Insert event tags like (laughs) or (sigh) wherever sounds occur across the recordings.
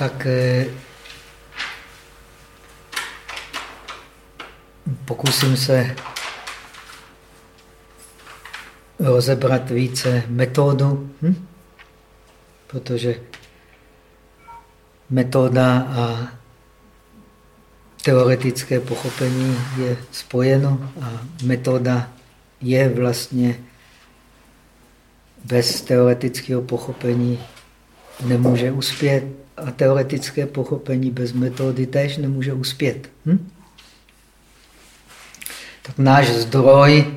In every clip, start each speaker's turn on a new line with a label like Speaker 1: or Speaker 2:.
Speaker 1: tak eh, pokusím se rozebrat více metodu, hm? protože metoda a teoretické pochopení je spojeno a metoda je vlastně bez teoretického pochopení nemůže uspět a teoretické pochopení bez metody též nemůže uspět. Hm? Tak náš zdroj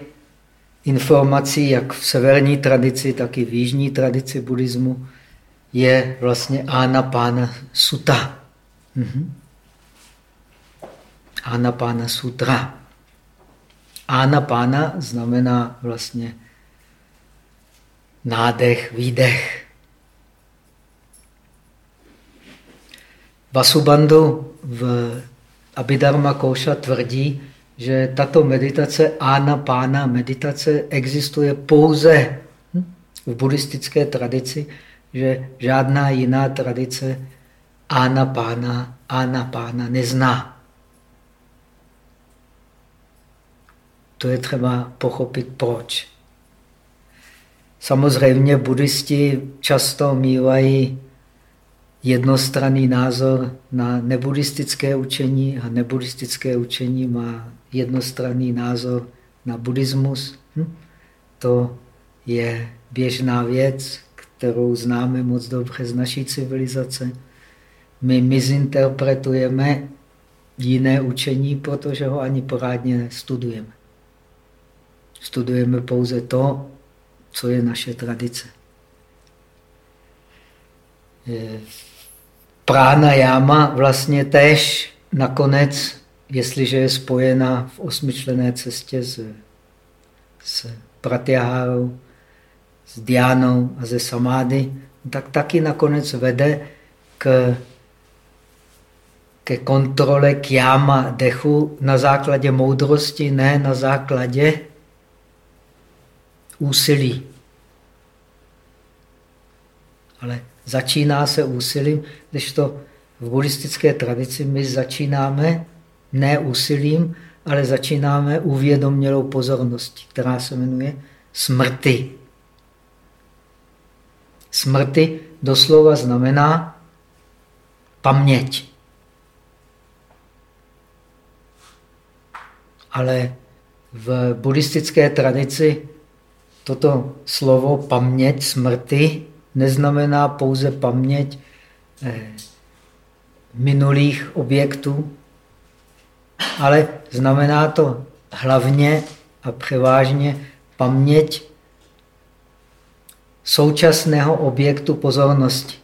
Speaker 1: informací, jak v severní tradici, tak i v jižní tradici buddhismu, je vlastně Anapána Sutta. Mhm. Anapána Sutra. Anapána znamená vlastně nádech, výdech. Vasubandhu v Abhidharma Koša tvrdí, že tato meditace, Anapána meditace, existuje pouze v buddhistické tradici, že žádná jiná tradice Anapána, Anapána nezná. To je třeba pochopit proč. Samozřejmě buddhisti často mývají jednostranný názor na nebuddhistické učení a nebuddhistické učení má jednostranný názor na buddhismus. Hm? To je běžná věc, kterou známe moc dobře z naší civilizace. My mizinterpretujeme jiné učení, protože ho ani porádně nestudujeme. Studujeme pouze to, co je naše tradice. Prána jáma vlastně tež nakonec, jestliže je spojena v osmičlené cestě s, s pratyahárou, s diánou a ze samády, tak taky nakonec vede k, ke kontrole kjáma dechu na základě moudrosti, ne na základě úsilí. Ale začíná se úsilím, když to v buddhistické tradici my začínáme ne úsilím, ale začínáme uvědomělou pozorností, která se jmenuje smrti. Smrti doslova znamená paměť. Ale v buddhistické tradici toto slovo paměť smrti neznamená pouze paměť eh, minulých objektů, ale znamená to hlavně a převážně paměť současného objektu pozornosti.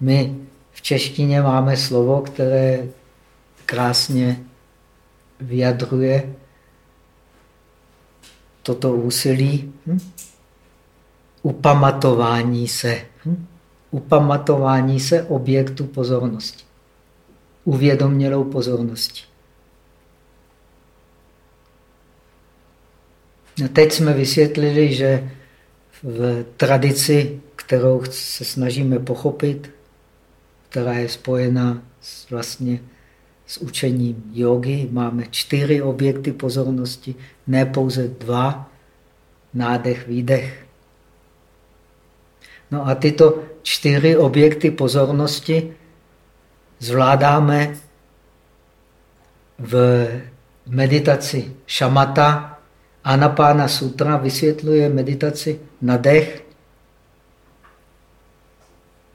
Speaker 1: My v češtině máme slovo, které krásně vyjadruje toto úsilí hm? Upamatování se. Hm? Upamatování se objektu pozornosti. Uvědomělou pozornosti. A teď jsme vysvětlili, že v tradici, kterou se snažíme pochopit, která je spojena s, vlastně s učením jogy, máme čtyři objekty pozornosti, ne pouze dva, nádech, výdech. No a tyto čtyři objekty pozornosti zvládáme v meditaci šamata. Anapána sutra vysvětluje meditaci na dech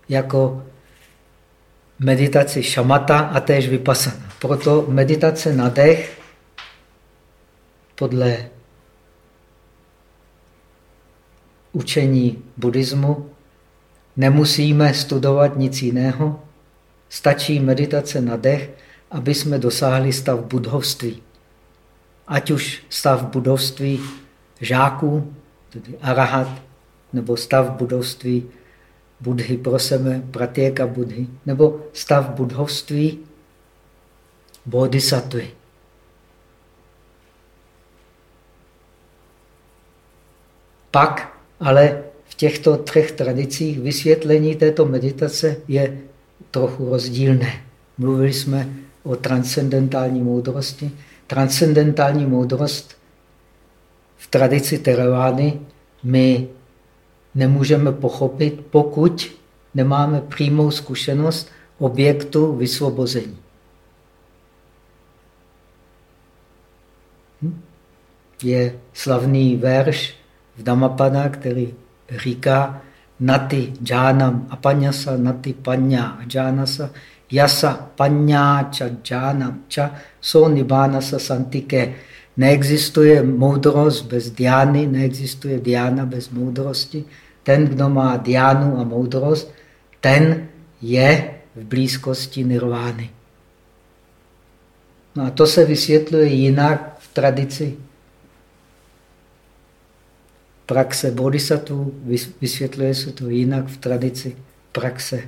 Speaker 1: jako meditaci šamata a též vypasana. Proto meditace na dech podle učení buddhismu nemusíme studovat nic jiného, stačí meditace na dech, aby jsme dosáhli stav budhovství. Ať už stav budovství žáků, tedy arahat, nebo stav budovství budhy pro sebe, pratěka budhy, nebo stav budhovství bodhisattvy. Pak ale těchto třech tradicích vysvětlení této meditace je trochu rozdílné. Mluvili jsme o transcendentální moudrosti. Transcendentální moudrost v tradici Teravány my nemůžeme pochopit, pokud nemáme přímou zkušenost objektu vysvobození. Hm? Je slavný verš v Dhammapada, který říká Nati džánam apanyasa, nati panya džánasa, yasa panya ča džánam ča, so nibánasa santike. Neexistuje moudrost bez diány, neexistuje diána bez moudrosti. Ten, kdo má diánu a moudrost, ten je v blízkosti nirvány. No a to se vysvětluje jinak v tradici praxe bodhisattva, vysvětluje se to jinak v tradici praxe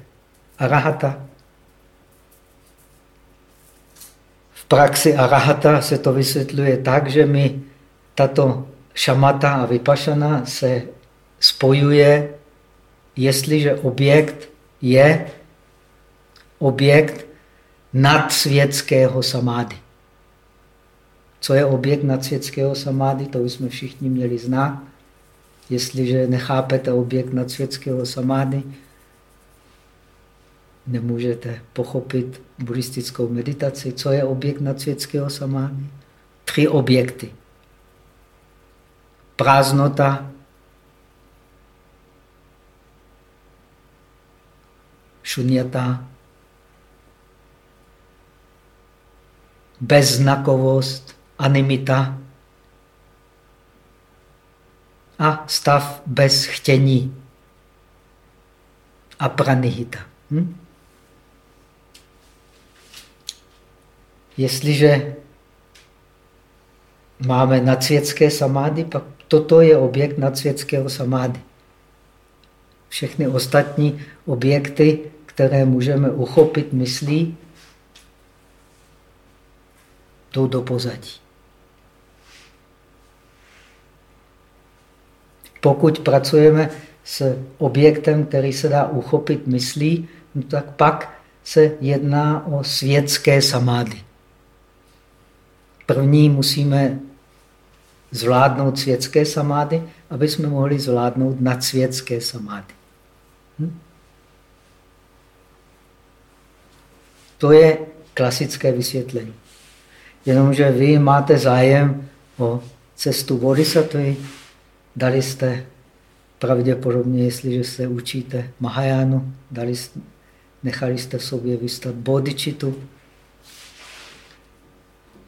Speaker 1: arahata. V praxi arahata se to vysvětluje tak, že mi tato šamata a vypašana se spojuje, jestliže objekt je objekt nadsvětského samády. Co je objekt nadsvětského samády, to už jsme všichni měli znát. Jestliže nechápete objekt nadsvětského samády, nemůžete pochopit buddhistickou meditaci. Co je objekt nadsvětského samády? Tři objekty. Prázdnota, šunyata, beznakovost, animita a stav bez chtění a pranihita. Hm? Jestliže máme nadsvětské samády, pak toto je objekt nadsvětského samády. Všechny ostatní objekty, které můžeme uchopit myslí, jdou do pozadí. Pokud pracujeme s objektem, který se dá uchopit myslí, no tak pak se jedná o světské samády. První musíme zvládnout světské samády, aby jsme mohli zvládnout nadsvětské samády. Hm? To je klasické vysvětlení. Jenomže vy máte zájem o cestu bodhisattvy, dali jste pravděpodobně, jestliže se učíte Mahajánu, dali, nechali jste v sobě vystat bodičitu.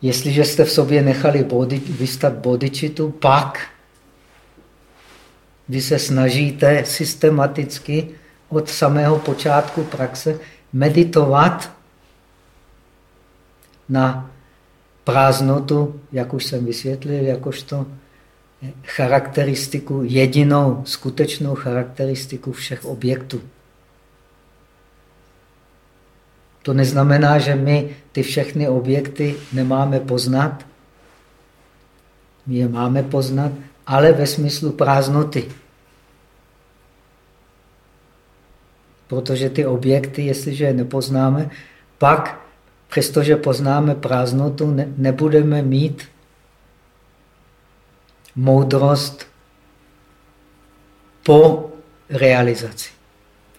Speaker 1: Jestliže jste v sobě nechali body, vystat bodičitu, pak vy se snažíte systematicky od samého počátku praxe meditovat na prázdnotu, jak už jsem vysvětlil, jakožto charakteristiku, jedinou skutečnou charakteristiku všech objektů. To neznamená, že my ty všechny objekty nemáme poznat. My je máme poznat, ale ve smyslu prázdnoty. Protože ty objekty, jestliže je nepoznáme, pak přestože poznáme prázdnotu, ne, nebudeme mít moudrost po realizaci.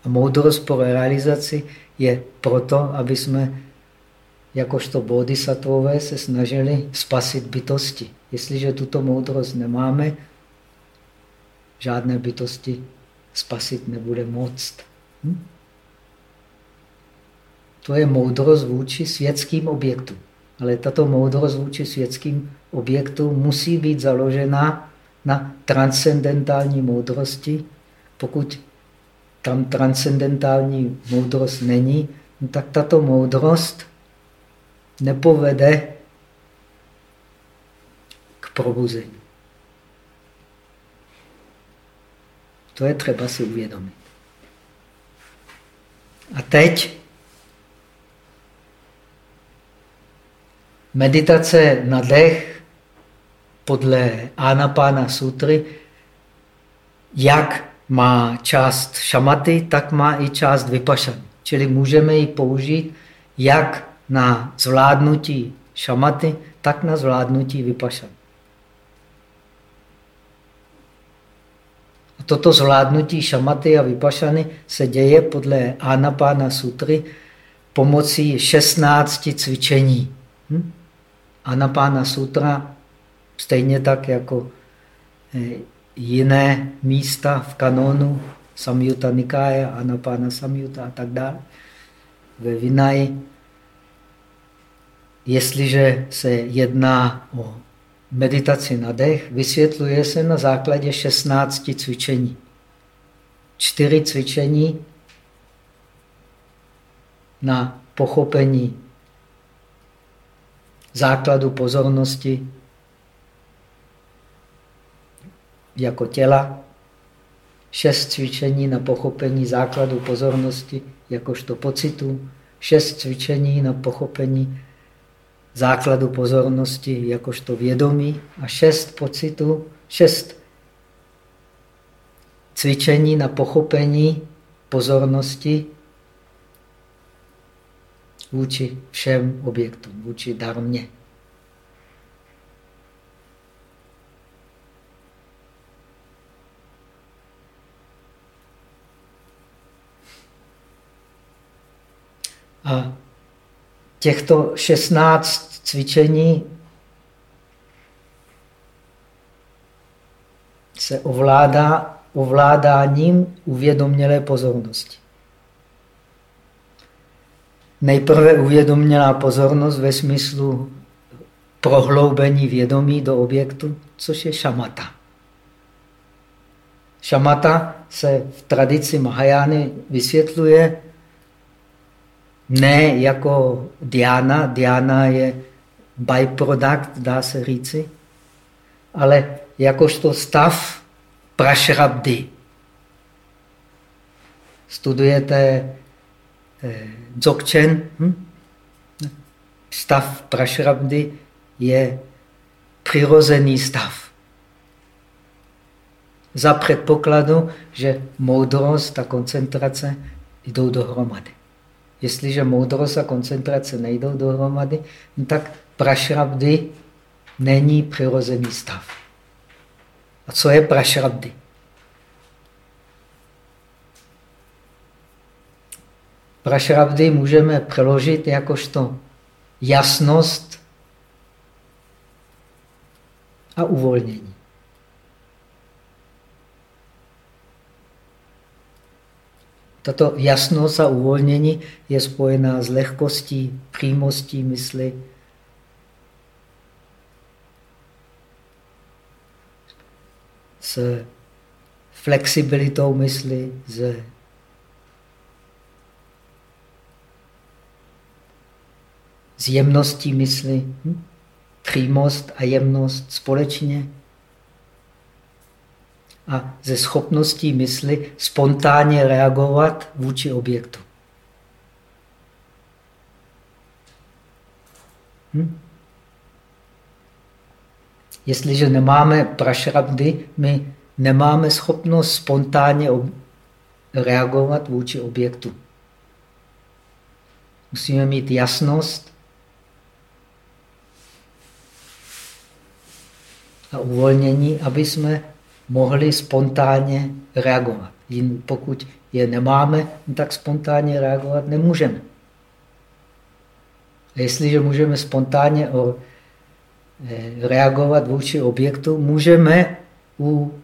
Speaker 1: A moudrost po realizaci je proto, aby jsme jakožto bodhisattvové se snažili spasit bytosti. Jestliže tuto moudrost nemáme, žádné bytosti spasit nebude moct. Hm? To je moudrost vůči světským objektům. Ale tato moudrost vůči světským objektům musí být založena na transcendentální moudrosti. Pokud tam transcendentální moudrost není, no tak tato moudrost nepovede k probuzení. To je třeba si uvědomit. A teď meditace na dech podle Anapána sutry, jak má část šamaty, tak má i část vypašany. Čili můžeme ji použít jak na zvládnutí šamaty, tak na zvládnutí vypašany. A toto zvládnutí šamaty a vypašany se děje podle Anapána sutry pomocí 16 cvičení. Hm? Anapána sutra, stejně tak jako eh, jiné místa v kanonu, Samyuta Nikája, Anapána Samyuta a tak dále, ve Vinaji, jestliže se jedná o meditaci na dech, vysvětluje se na základě 16 cvičení. Čtyři cvičení na pochopení základu pozornosti jako těla, šest cvičení na pochopení základu pozornosti jakožto pocitu, šest cvičení na pochopení základu pozornosti jakožto vědomí a šest pocitů, šest cvičení na pochopení pozornosti vůči všem objektům, vůči darmě. A těchto 16 cvičení se ovládá ovládáním uvědomělé pozornosti. Nejprve uvědomělá pozornost ve smyslu prohloubení vědomí do objektu, což je šamata. Šamata se v tradici Mahajány vysvětluje ne jako Diana, Diana je byproduct, dá se říci, ale jakožto stav prašrabdy. Studujete eh, Dzogchen, hm? stav prašrabdy je přirozený stav. Za předpokladu, že moudrost a koncentrace jdou dohromady. Jestliže moudrost a koncentrace nejdou dohromady, no tak prašrabdy není přirozený stav. A co je prašrabdy? Prašrabdy můžeme přeložit jakožto jasnost a uvolnění. Tato jasnost a uvolnění je spojená s lehkostí, přímostí mysli, s flexibilitou mysli, s jemností mysli. Hm? Přímost a jemnost společně a ze schopností mysli spontánně reagovat vůči objektu. Hm? Jestliže nemáme prašrabdy, my nemáme schopnost spontánně reagovat vůči objektu. Musíme mít jasnost a uvolnění, aby jsme mohli spontánně reagovat. Jin, pokud je nemáme, tak spontánně reagovat nemůžeme. A jestliže můžeme spontánně o, e, reagovat vůči objektu, můžeme u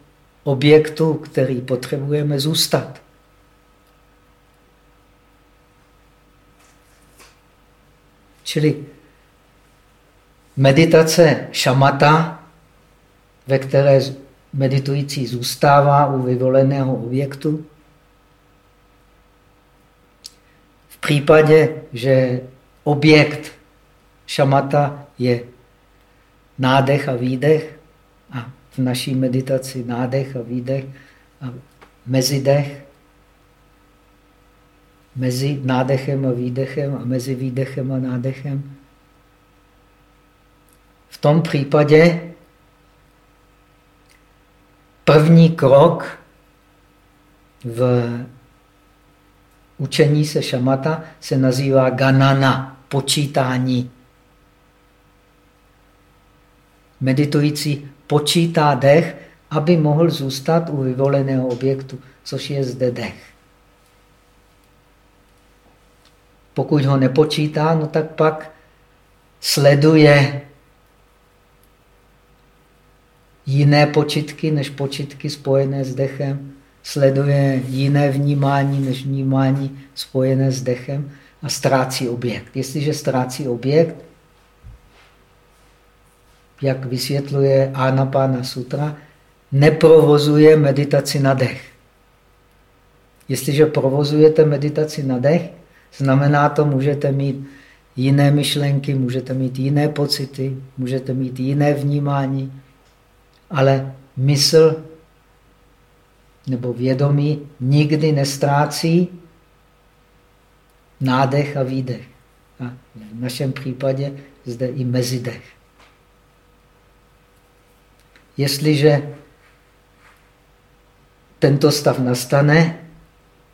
Speaker 1: objektu, který potřebujeme, zůstat. Čili meditace šamata, ve které meditující zůstává u vyvoleného objektu. V případě, že objekt šamata je nádech a výdech, a v naší meditaci nádech a výdech a mezidech, mezi nádechem a výdechem a mezi výdechem a nádechem. V tom případě První krok v učení se šamata se nazývá ganana, počítání. Meditující počítá dech, aby mohl zůstat u vyvoleného objektu, což je zde dech. Pokud ho nepočítá, no tak pak sleduje jiné počitky než počitky spojené s dechem, sleduje jiné vnímání než vnímání spojené s dechem a ztrácí objekt. Jestliže ztrácí objekt, jak vysvětluje Anapana Sutra, neprovozuje meditaci na dech. Jestliže provozujete meditaci na dech, znamená to, můžete mít jiné myšlenky, můžete mít jiné pocity, můžete mít jiné vnímání, ale mysl nebo vědomí nikdy nestrácí nádech a výdech. A v našem případě zde i mezidech. Jestliže tento stav nastane,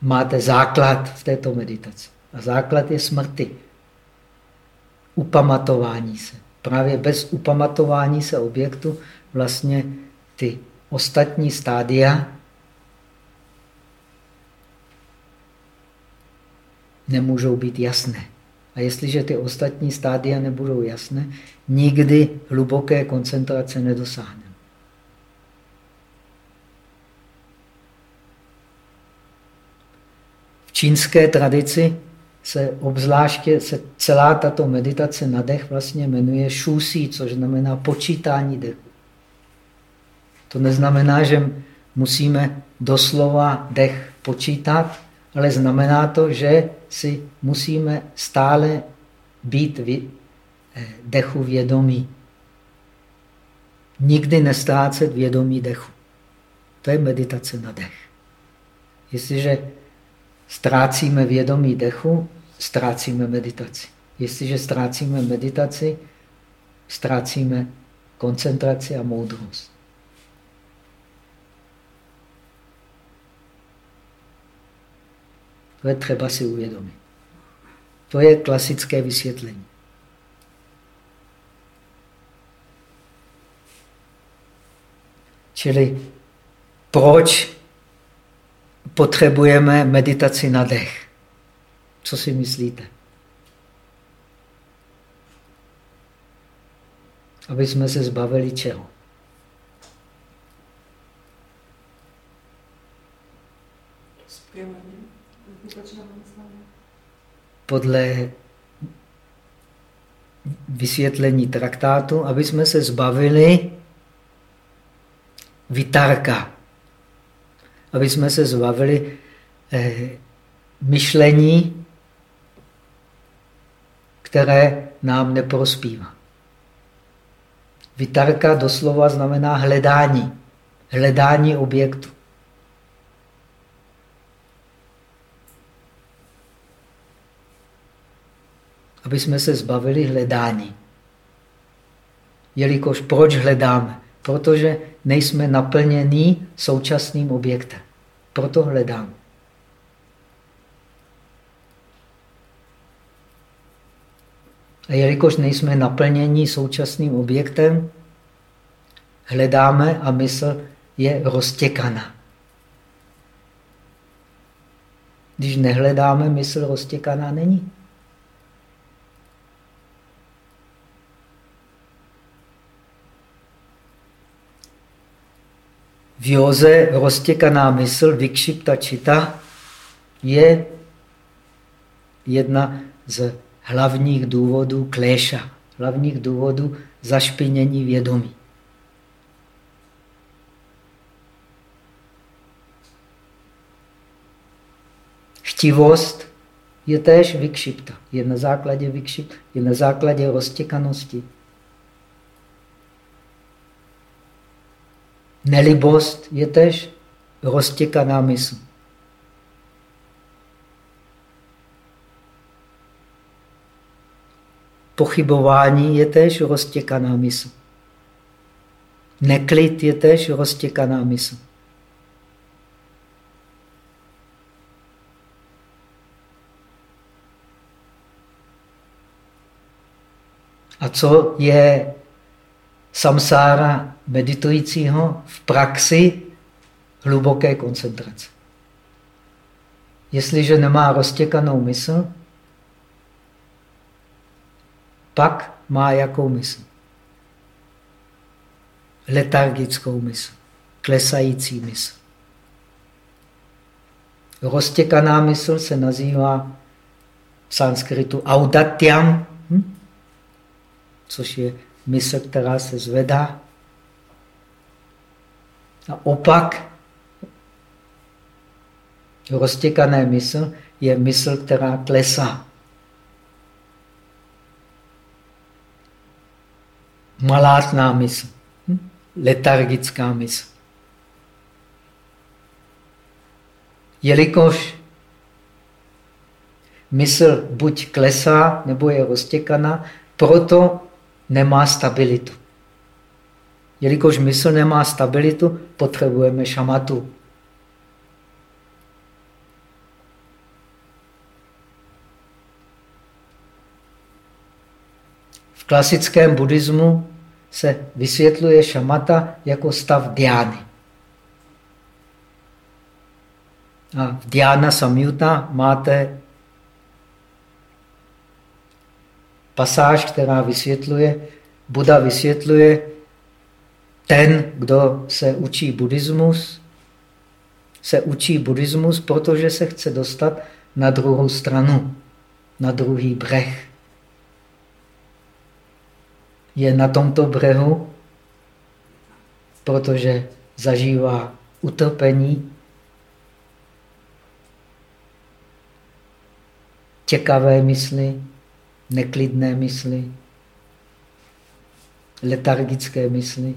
Speaker 1: máte základ v této meditaci. A základ je smrti. Upamatování se. Právě bez upamatování se objektu vlastně ty ostatní stádia nemůžou být jasné. A jestliže ty ostatní stádia nebudou jasné, nikdy hluboké koncentrace nedosáhneme. V čínské tradici se obzvláště se celá tato meditace na dech vlastně jmenuje šusí, což znamená počítání dechu. To neznamená, že musíme doslova dech počítat, ale znamená to, že si musíme stále být eh, dechu vědomí. Nikdy nestrácet vědomí dechu. To je meditace na dech. Jestliže ztrácíme vědomí dechu, ztrácíme meditaci. Jestliže ztrácíme meditaci, ztrácíme koncentraci a moudrost. To je třeba si uvědomit. To je klasické vysvětlení. Čili proč potřebujeme meditaci na dech? Co si myslíte? Aby jsme se zbavili čeho? Podle vysvětlení traktátu, aby jsme se zbavili vytárka, aby jsme se zbavili eh, myšlení, které nám neprospívá. Vytarka doslova znamená hledání, hledání objektu. Aby jsme se zbavili hledání. Jelikož proč hledáme? Protože nejsme naplnění současným objektem. Proto hledáme. A jelikož nejsme naplnění současným objektem, hledáme a mysl je roztěkaná. Když nehledáme, mysl roztěkaná není. V józe roztěkaná mysl, vikšipta čita, je jedna z hlavních důvodů kléša, hlavních důvodů zašpinění vědomí. Chtivost je též vykšipta, je na základě vykšip, je na základě roztěkanosti. Nelibost je tež roztěkaná mysl. Pochybování je tež roztěkaná mysl. Neklid je tež roztěkaná mysl. A co je samsára? Meditujícího v praxi hluboké koncentrace. Jestliže nemá roztěkanou mysl, pak má jakou mysl? Letargickou mysl, klesající mysl. Roztěkaná mysl se nazývá v sanskritu audatyam, hm? což je mysl, která se zvedá. A opak roztěkané mysl je mysl, která klesá. Malátná mysl, hm? letargická mysl. Jelikož mysl buď klesá, nebo je roztěkaná, proto nemá stabilitu. Jelikož mysl nemá stabilitu, potřebujeme šamatu. V klasickém buddhismu se vysvětluje šamata jako stav diány. A v diána samyuta máte pasáž, která vysvětluje, Buda vysvětluje, ten, kdo se učí buddhismus, se učí buddhismus, protože se chce dostat na druhou stranu, na druhý břeh. Je na tomto břehu, protože zažívá utrpení, těkavé mysli, neklidné mysli, letargické mysli.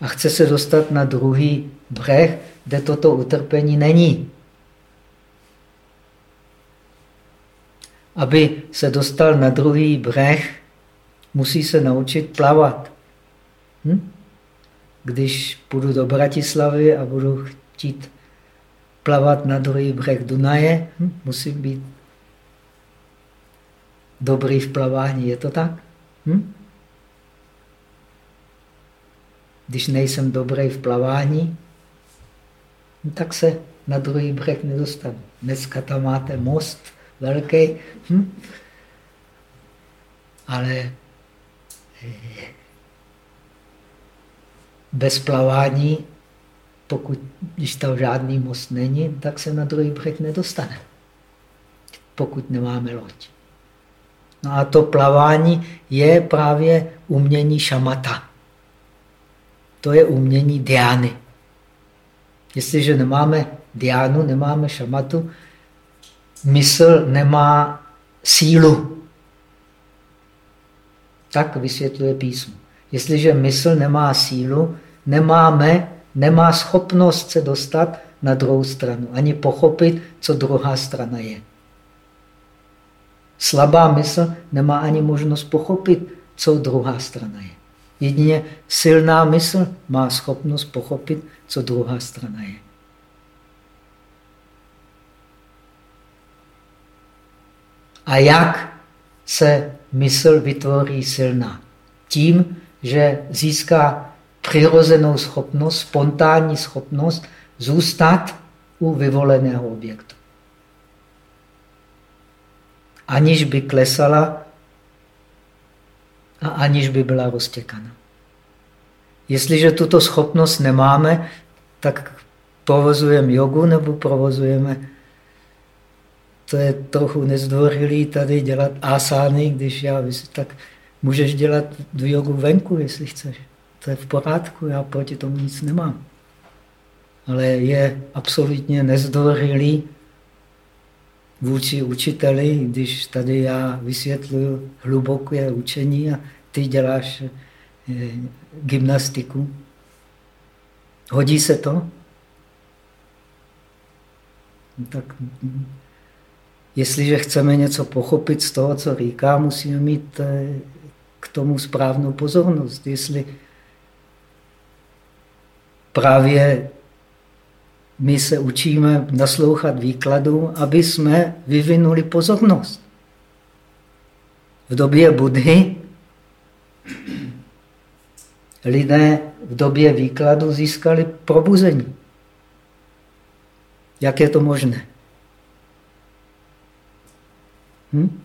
Speaker 1: A chce se dostat na druhý břeh, kde toto utrpení není. Aby se dostal na druhý břeh, musí se naučit plavat. Hm? Když půjdu do Bratislavy a budu chtít plavat na druhý břeh Dunaje, hm? musím být dobrý v plavání. Je to tak? Hm? Když nejsem dobrý v plavání, no tak se na druhý břeh nedostanu. Dneska tam máte most velký, hm? ale eh, bez plavání, pokud, když tam žádný most není, tak se na druhý břeh nedostane, pokud nemáme loď. No a to plavání je právě umění šamata. To je umění diány. Jestliže nemáme diánu, nemáme šamatu, mysl nemá sílu. Tak vysvětluje písmo. Jestliže mysl nemá sílu, nemáme, nemá schopnost se dostat na druhou stranu, ani pochopit, co druhá strana je. Slabá mysl nemá ani možnost pochopit, co druhá strana je. Jedině silná mysl má schopnost pochopit, co druhá strana je. A jak se mysl vytvoří silná? Tím, že získá přirozenou schopnost, spontánní schopnost zůstat u vyvoleného objektu aniž by klesala a aniž by byla roztěkana. Jestliže tuto schopnost nemáme, tak provozujeme jogu nebo provozujeme, to je trochu nezdvorilý tady dělat asány, když já tak můžeš dělat jogu venku, jestli chceš. To je v pořádku, já proti tomu nic nemám. Ale je absolutně nezdvorilý vůči učiteli, když tady já vysvětluju hluboké učení a ty děláš eh, gymnastiku. Hodí se to? No tak jestliže chceme něco pochopit z toho, co říká, musíme mít eh, k tomu správnou pozornost. Jestli právě my se učíme naslouchat výkladu, aby jsme vyvinuli pozornost. v době Budhy lidé v době výkladu získali probuzení. Jak je to možné? Hm?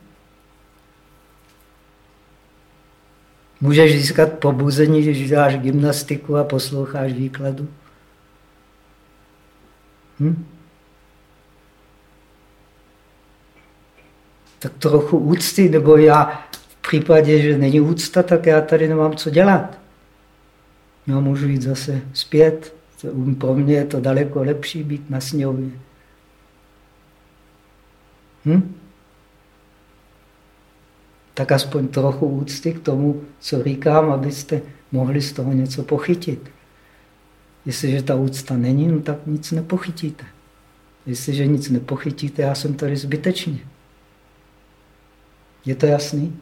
Speaker 1: Můžeš získat pobuzení, když děláš gymnastiku a posloucháš výkladu? Hm? Tak trochu úcty, nebo já v případě, že není úcta, tak já tady nemám co dělat. Já můžu jít zase zpět. Pro mě je to daleko lepší být na sněhově. Hm? tak aspoň trochu úcty k tomu, co říkám, abyste mohli z toho něco pochytit. Jestliže ta úcta není, no tak nic nepochytíte. Jestliže nic nepochytíte, já jsem tady zbytečně. Je to jasný?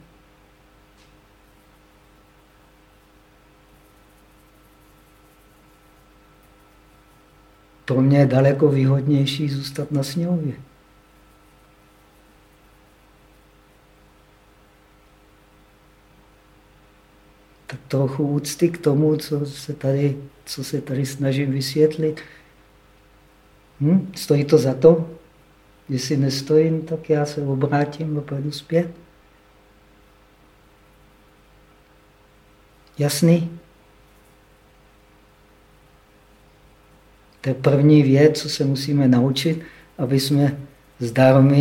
Speaker 1: Pro mě je daleko výhodnější zůstat na sněhově. tak trochu úcty k tomu, co se tady, co se tady snažím vysvětlit. Hm? Stojí to za to? Jestli nestojím, tak já se obrátím a půjdu zpět. Jasný? To je první věc, co se musíme naučit, aby jsme z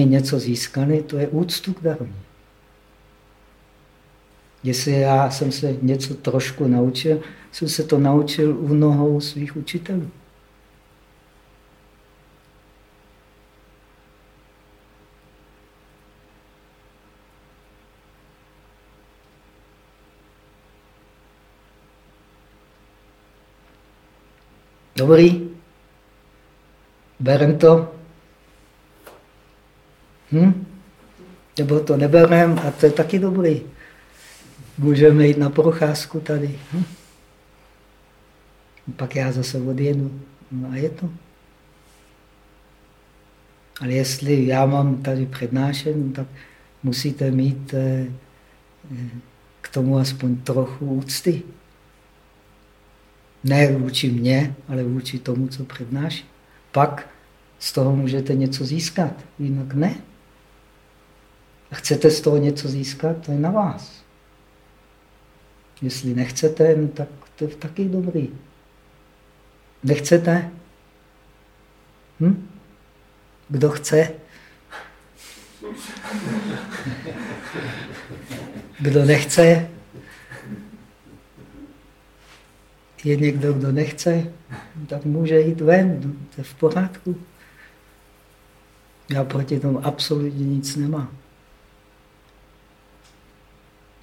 Speaker 1: něco získali, to je úctu k darmě. Jestli já jsem se něco trošku naučil, jsem se to naučil u nohou svých učitelů. Dobrý? Berem to? Hm? Nebo to neberem a to je taky dobrý. Můžeme jít na procházku tady. Hm? Pak já zase odjedu. No a je to. Ale jestli já mám tady přednášet, no tak musíte mít eh, eh, k tomu aspoň trochu úcty. Ne vůči mně, ale vůči tomu, co přednáší. Pak z toho můžete něco získat, jinak ne. A chcete z toho něco získat, to je na vás. Jestli nechcete, no tak to je taky dobrý. Nechcete? Hm? Kdo chce? Kdo nechce? Je někdo, kdo nechce, tak může jít ven, to je v pořádku. Já proti tomu absolutně nic nemám.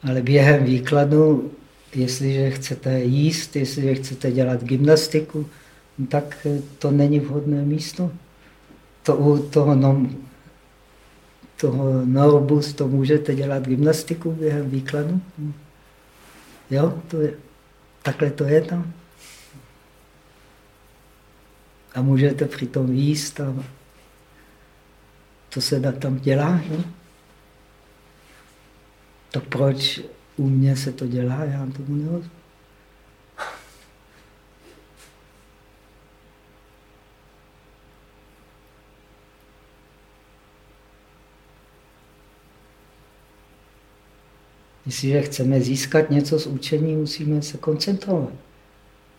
Speaker 1: Ale během výkladu jestliže chcete jíst, jestliže chcete dělat gymnastiku, tak to není vhodné místo. To u toho, nom, toho norbus, to můžete dělat gymnastiku během výkladu. Jo, to je, takhle to je tam. A můžete přitom jíst a to se tam dělá. Jo? To proč u mě se to dělá, já tomu nerozumím. Jestliže chceme získat něco z učení, musíme se koncentrovat.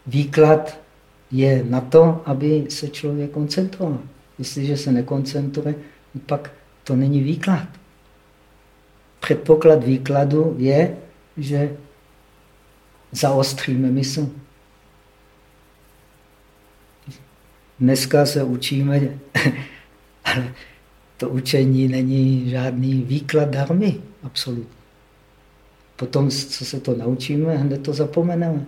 Speaker 1: Výklad je na to, aby se člověk koncentroval. Jestliže se nekoncentruje, pak to není výklad. Předpoklad výkladu je, že zaostříme mysl. Dneska se učíme, (laughs) ale to učení není žádný výklad darmy, absolutně. Potom, co se to naučíme, hned to zapomeneme.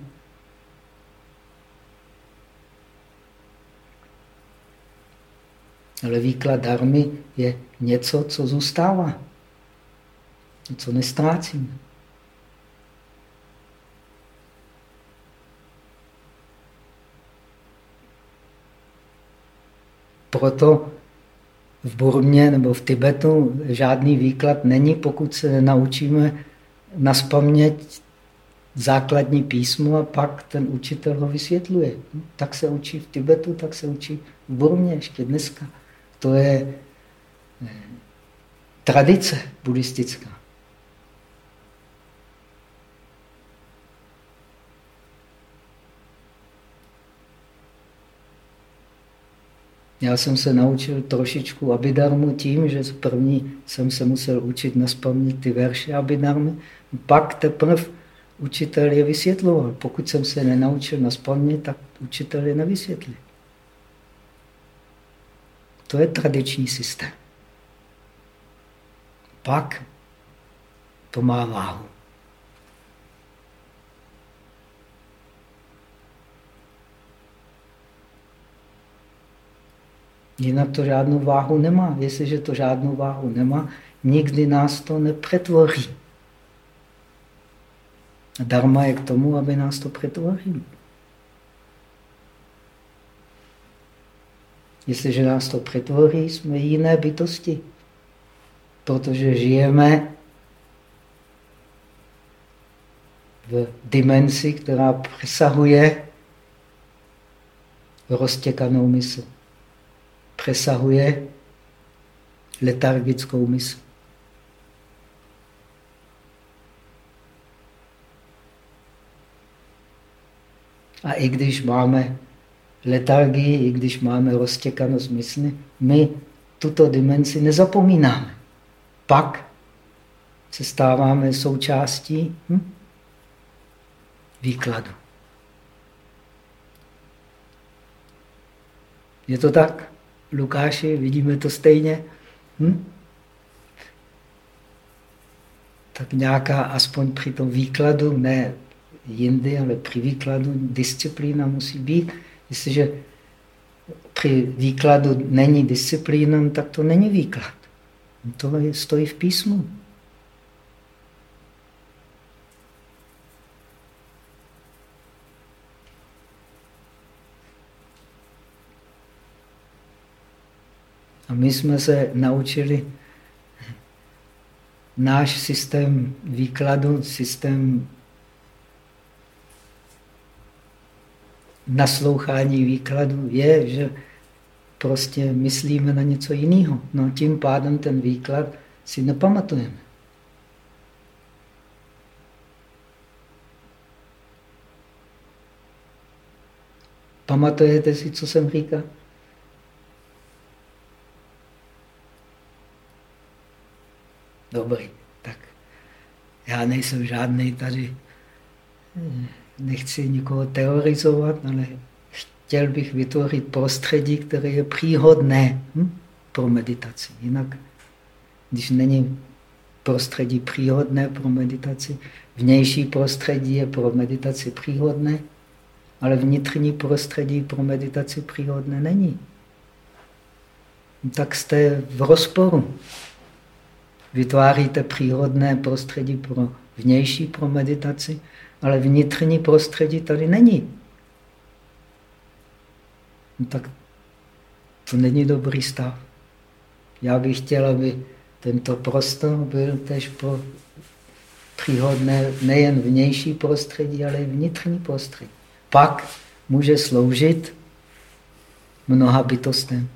Speaker 1: Ale výklad darmy je něco, co zůstává, co nestrácíme. Proto v Burmě nebo v Tibetu žádný výklad není, pokud se nenaučíme naspamět základní písmo a pak ten učitel ho vysvětluje. Tak se učí v Tibetu, tak se učí v Burmě ještě dneska. To je eh, tradice buddhistická. Já jsem se naučil trošičku abidarmu tím, že první jsem se musel učit naspamět ty verše abidarmy, pak teprve učitel je vysvětloval. Pokud jsem se nenaučil naspamět, tak učitel je nevysvětlí. To je tradiční systém. Pak to má váhu. Jinak to žádnou váhu nemá. Jestliže to žádnou váhu nemá, nikdy nás to nepřetvoří. A dharma je k tomu, aby nás to přetvořilo. Jestliže nás to přetvoří, jsme jiné bytosti. Protože žijeme v dimenzi, která přesahuje roztěkanou mysl přesahuje letargickou mysl. A i když máme letargii, i když máme roztěkanost mysli, my tuto dimenzi nezapomínáme. Pak se stáváme součástí hm, výkladu. Je to tak? Lukáši, vidíme to stejně? Hm? Tak nějaká, aspoň při tom výkladu, ne jindy, ale při výkladu disciplína musí být. Jestliže při výkladu není disciplína, tak to není výklad. To stojí v písmu. A my jsme se naučili náš systém výkladu, systém naslouchání výkladu je, že prostě myslíme na něco jiného. No tím pádem ten výklad si nepamatujeme. Pamatujete si, co jsem říkal? Dobrý, tak já nejsem žádný tady, nechci nikoho teorizovat, ale chtěl bych vytvořit prostředí, které je příhodné hm, pro meditaci. Jinak, když není prostředí příhodné pro meditaci, vnější prostředí je pro meditaci příhodné, ale vnitřní prostředí pro meditaci příhodné není. Tak jste v rozporu vytváříte příhodné prostředí pro vnější pro meditaci, ale vnitřní prostředí tady není. No tak to není dobrý stav. Já bych chtěl, aby tento prostor byl tež pro příhodné nejen vnější prostředí, ale i vnitřní prostředí. Pak může sloužit mnoha bytostem.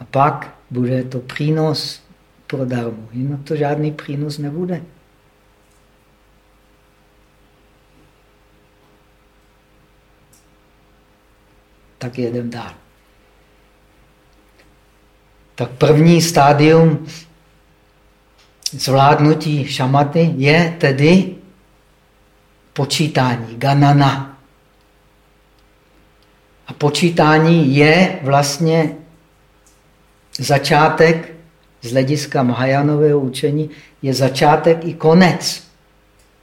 Speaker 1: A pak bude to přínos pro darmu. Jinak to žádný přínos nebude. Tak jedem dál. Tak první stádium zvládnutí šamaty je tedy počítání, ganana. A počítání je vlastně začátek z hlediska Mahajánového učení je začátek i konec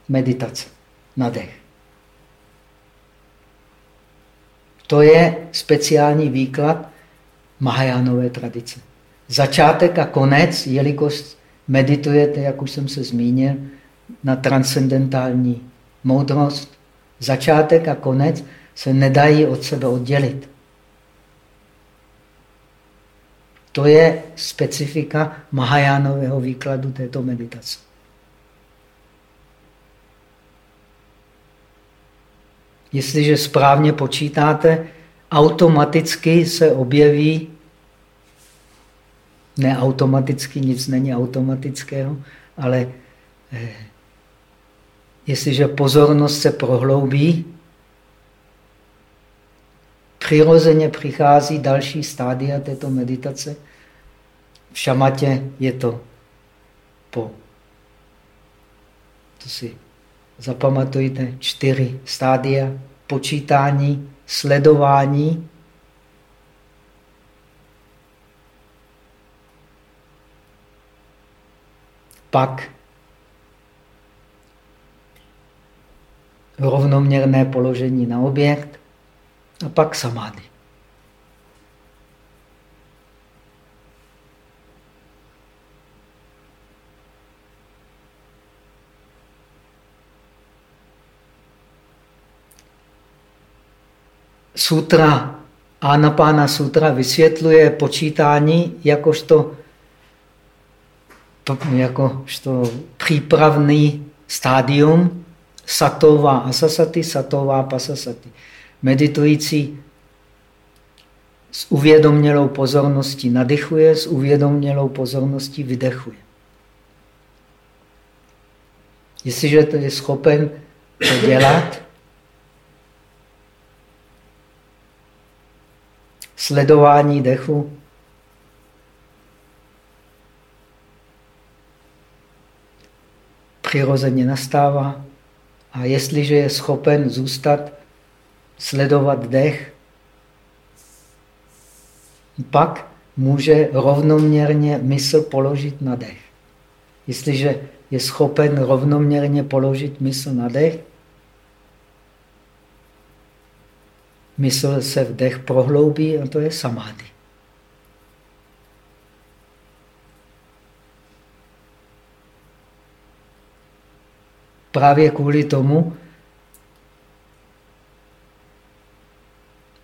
Speaker 1: meditace na dech. To je speciální výklad Mahajánové tradice. Začátek a konec, jelikož meditujete, jak už jsem se zmínil, na transcendentální moudrost, začátek a konec se nedají od sebe oddělit. To je specifika Mahajánového výkladu této meditace. Jestliže správně počítáte, automaticky se objeví, ne automaticky, nic není automatického, ale eh, jestliže pozornost se prohloubí, přirozeně přichází další stádia této meditace. V šamatě je to po, to si zapamatujte, čtyři stádia, počítání, sledování, pak rovnoměrné položení na objekt a pak samády. Sutra, Anapána sutra vysvětluje počítání jakožto, jakožto přípravný stádium satová asasati, satová pasasati. Meditující s uvědomělou pozorností nadechuje, s uvědomělou pozorností vydechuje. Jestliže to je schopen to dělat, sledování dechu, přirozeně nastává. A jestliže je schopen zůstat, sledovat dech, pak může rovnoměrně mysl položit na dech. Jestliže je schopen rovnoměrně položit mysl na dech, mysl se v dech prohloubí a to je samády. Právě kvůli tomu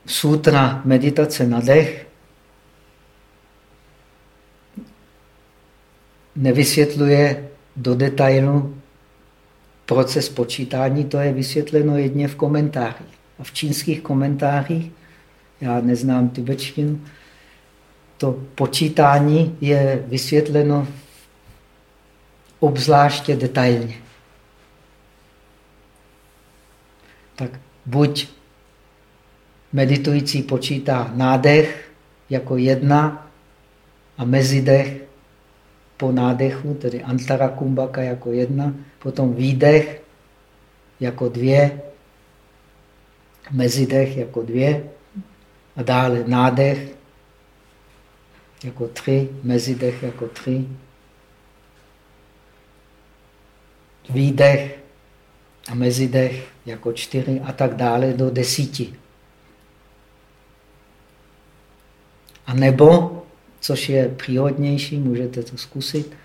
Speaker 1: sutra meditace na dech nevysvětluje do detailu proces počítání, to je vysvětleno jedně v komentářích. A v čínských komentářích, já neznám tibetštinu, to počítání je vysvětleno obzvláště detailně. Tak buď meditující počítá nádech jako jedna a mezidech po nádechu, tedy antara kumbhaka jako jedna, potom výdech jako dvě mezidech jako dvě a dále nádech jako tři, mezidech jako tři, výdech a mezidech jako čtyři a tak dále do desíti. A nebo, což je příhodnější, můžete to zkusit,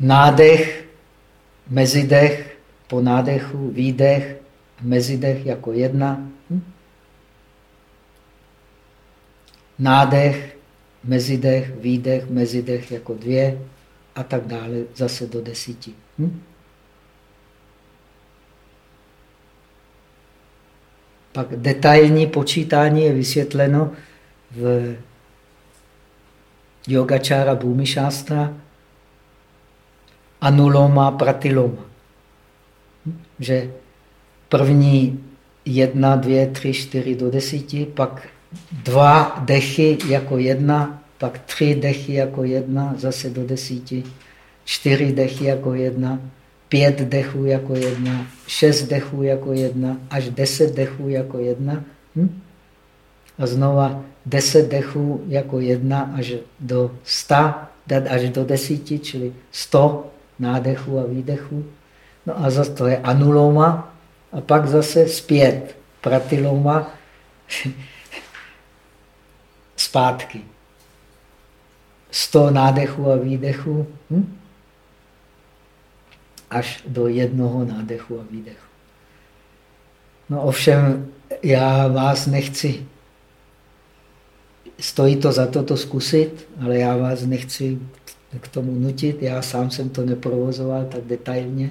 Speaker 1: nádech, mezidech, po nádechu, výdech, mezidech jako jedna, hm? nádech, mezidech, výdech, mezidech jako dvě a tak dále zase do desíti. Hm? Pak detailní počítání je vysvětleno v Yogačára Bhumišástra Anuloma Pratiloma. Že První jedna, dvě, tři, čtyři do desíti, pak dva dechy jako jedna, pak tři dechy jako jedna, zase do desíti, čtyři dechy jako jedna, pět dechů jako jedna, šest dechů jako jedna, až deset dechů jako jedna. Hm? A znova deset dechů jako jedna až do sta, až do desíti, čili sto nádechů a výdechů. No a zase to je anuloma, a pak zase zpět. Pratiloma (laughs) zpátky. Sto nádechů a výdechů hm? až do jednoho nádechu a výdechu. No ovšem, já vás nechci stojí to za to to zkusit, ale já vás nechci k tomu nutit, já sám jsem to neprovozoval tak detailně.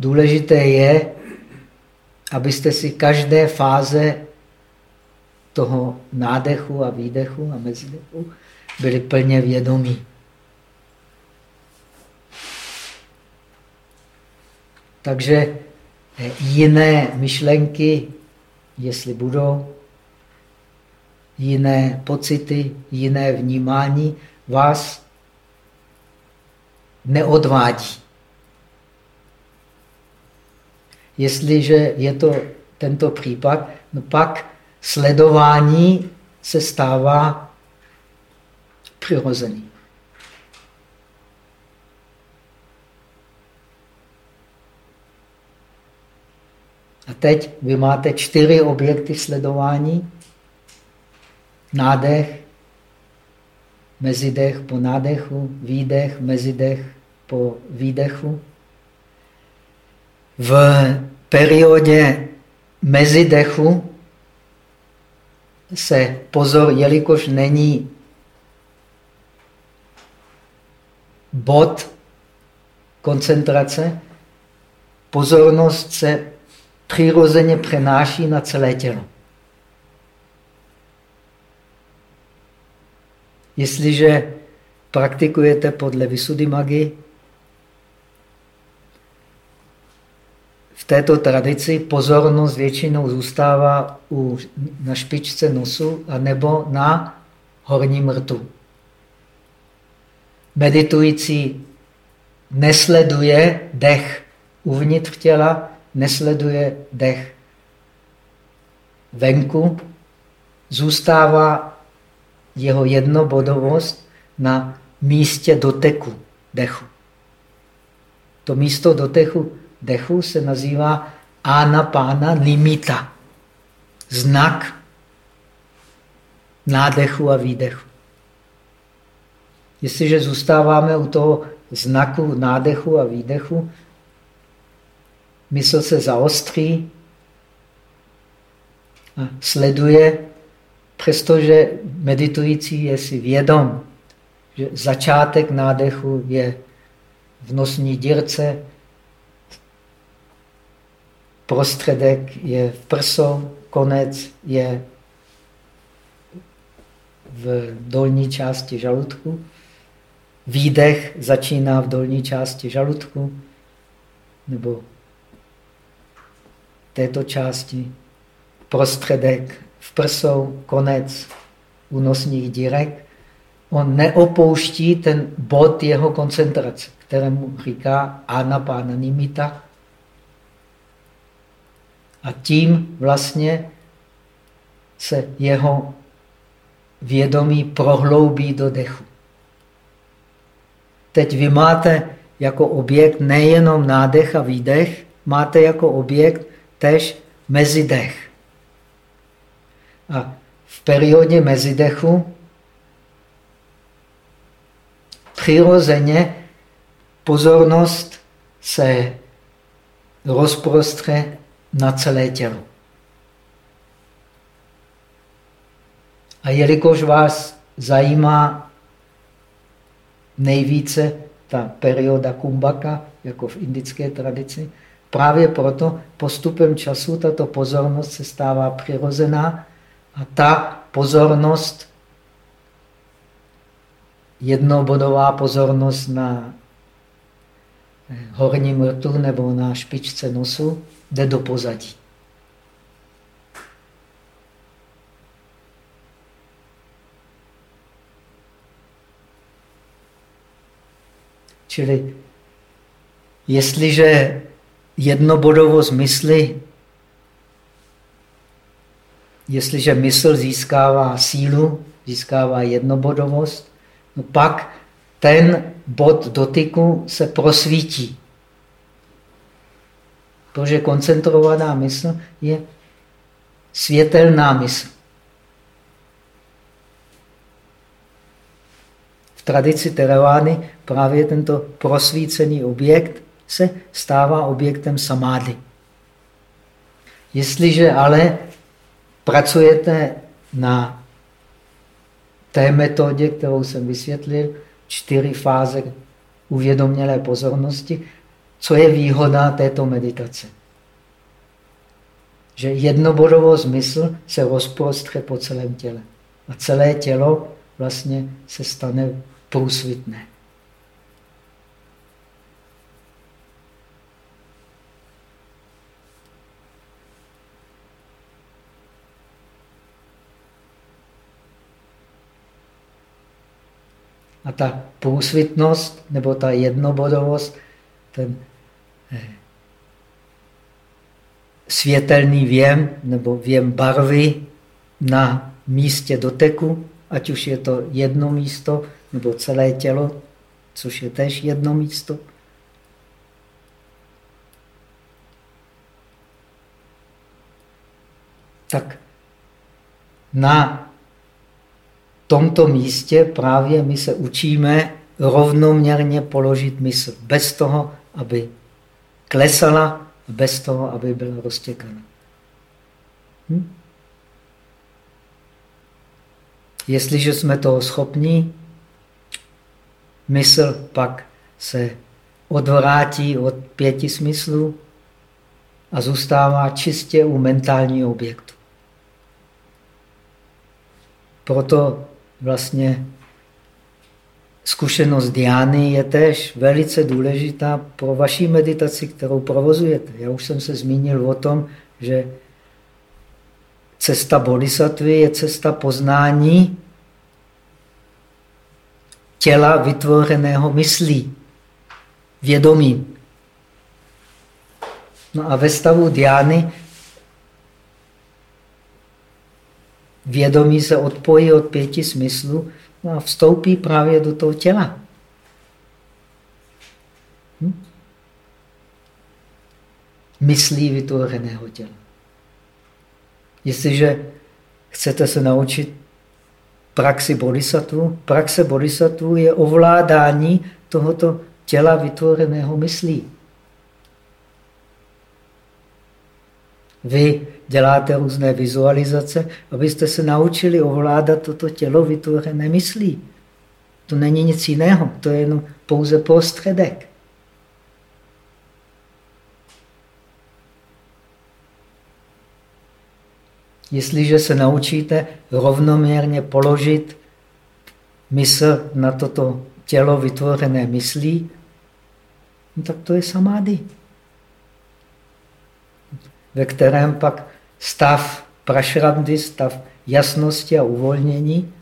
Speaker 1: Důležité je, abyste si každé fáze toho nádechu a výdechu a mezidechu byli plně vědomí. Takže jiné myšlenky, jestli budou, jiné pocity, jiné vnímání, vás neodvádí. Jestliže je to tento případ, no pak sledování se stává přirozený. A teď vy máte čtyři objekty sledování. Nádech, mezidech po nádechu, výdech, mezidech po výdechu. V periodě mezidechu se pozor, jelikož není bod koncentrace, pozornost se přirozeně přenáší na celé tělo. Jestliže praktikujete podle Visuddhimaggy, v této tradici pozornost většinou zůstává u, na špičce nosu anebo na horním rtu. Meditující nesleduje dech uvnitř těla, nesleduje dech venku, zůstává jeho jednobodovost na místě doteku dechu. To místo doteku dechu se nazývá anapána limita. Znak nádechu a výdechu. Jestliže zůstáváme u toho znaku nádechu a výdechu, mysl se zaostří a sleduje, přestože meditující je si vědom, že začátek nádechu je v nosní dírce, prostředek je v prso, konec je v dolní části žaludku. Výdech začíná v dolní části žaludku nebo této části. Prostředek v prsou, konec únosních dírek. On neopouští ten bod jeho koncentrace, kterému říká anapána nimita. A tím vlastně se jeho vědomí prohloubí do dechu. Teď vy máte jako objekt nejenom nádech a výdech, máte jako objekt tež mezidech. A v periodě mezidechu přirozeně pozornost se rozprostře na celé tělo. A jelikož vás zajímá nejvíce ta perioda kumbaka, jako v indické tradici, právě proto postupem času tato pozornost se stává přirozená a ta pozornost, jednobodová pozornost na horním rtu nebo na špičce nosu, jde do pozadí. Čili jestliže jednobodovost mysli, jestliže mysl získává sílu, získává jednobodovost, no pak ten bod dotyku se prosvítí. Protože koncentrovaná mysl je světelná mysl. V tradici Teravány právě tento prosvícený objekt se stává objektem samády. Jestliže ale pracujete na té metodě, kterou jsem vysvětlil, čtyři fáze uvědomělé pozornosti, co je výhoda této meditace. Že jednobodový zmysl se rozprostře po celém těle. A celé tělo vlastně se stane průsvitné. A ta průsvitnost nebo ta jednobodovost, ten eh, světelný věm nebo věm barvy na místě doteku, ať už je to jedno místo nebo celé tělo, což je tež jedno místo. Tak na tomto místě právě my se učíme rovnoměrně položit mysl, bez toho, aby klesala, bez toho, aby byla roztěkaná. Hm? Jestliže jsme toho schopní, mysl pak se odvrátí od pěti smyslů a zůstává čistě u mentálního objektu. Proto vlastně zkušenost diány je tež velice důležitá pro vaši meditaci, kterou provozujete. Já už jsem se zmínil o tom, že cesta bodhisattvy je cesta poznání těla vytvořeného myslí, vědomím. No a ve stavu diány vědomí se odpojí od pěti smyslů a vstoupí právě do toho těla. Hm? Myslí vytvořeného těla. Jestliže chcete se naučit praxi bodhisattva, praxe bodhisattva je ovládání tohoto těla vytvořeného myslí. Vy děláte různé vizualizace, abyste se naučili ovládat toto tělo vytvořené myslí. To není nic jiného, to je jenom pouze prostředek. Jestliže se naučíte rovnoměrně položit mysl na toto tělo vytvořené myslí, no tak to je samády ve kterém pak stav prašrandy, stav jasnosti a uvolnění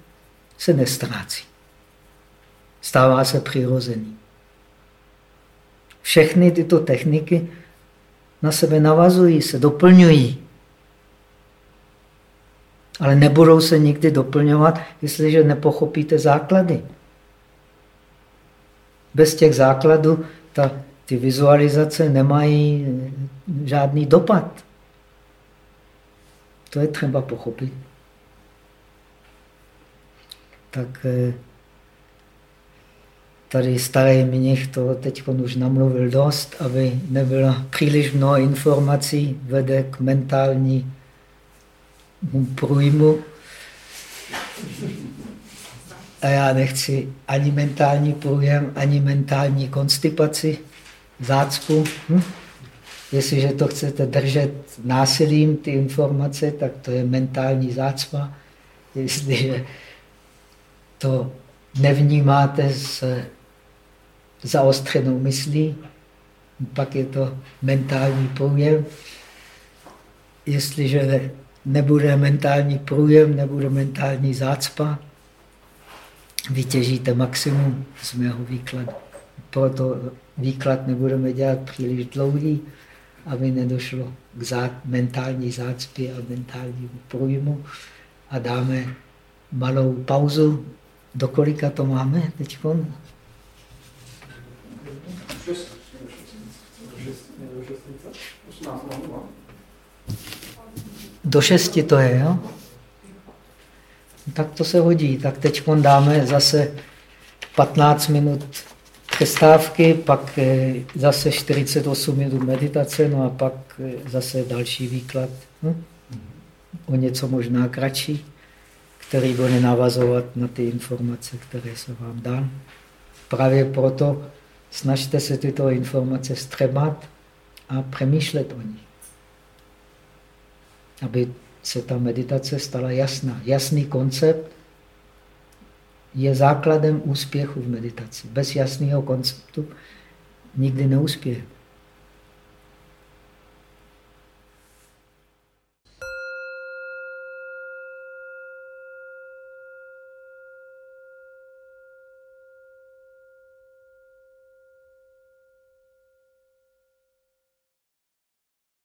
Speaker 1: se nestrácí. Stává se přirozený. Všechny tyto techniky na sebe navazují, se doplňují. Ale nebudou se nikdy doplňovat, jestliže nepochopíte základy. Bez těch základů ta, ty vizualizace nemají žádný dopad. To je třeba pochopit. Tak eh, tady starý mnich to teď už namluvil dost, aby nebylo příliš mnoho informací, vede k mentální průjmu. A já nechci ani mentální průjem, ani mentální konstipaci, zácpu. Hm? Jestliže to chcete držet násilím, ty informace, tak to je mentální zácpa. Jestliže to nevnímáte s zaostřenou myslí, pak je to mentální průjem. Jestliže nebude mentální průjem, nebude mentální zácpa, vytěžíte maximum z mého výkladu. Proto výklad nebudeme dělat příliš dlouhý, aby nedošlo k zá, mentální zácpě a mentálnímu průjmu. A dáme malou pauzu. Do kolika to máme teď? Do šesti to je, jo? Tak to se hodí. Tak teď dáme zase 15 minut přestávky, pak eh, zase 48 minut meditace, no a pak eh, zase další výklad. Hm? O něco možná kratší, který bude navazovat na ty informace, které se vám dá. Právě proto snažte se tyto informace střebat a přemýšlet o nich. Aby se ta meditace stala jasná. Jasný koncept je základem úspěchu v meditaci. Bez jasného konceptu nikdy neuspěje.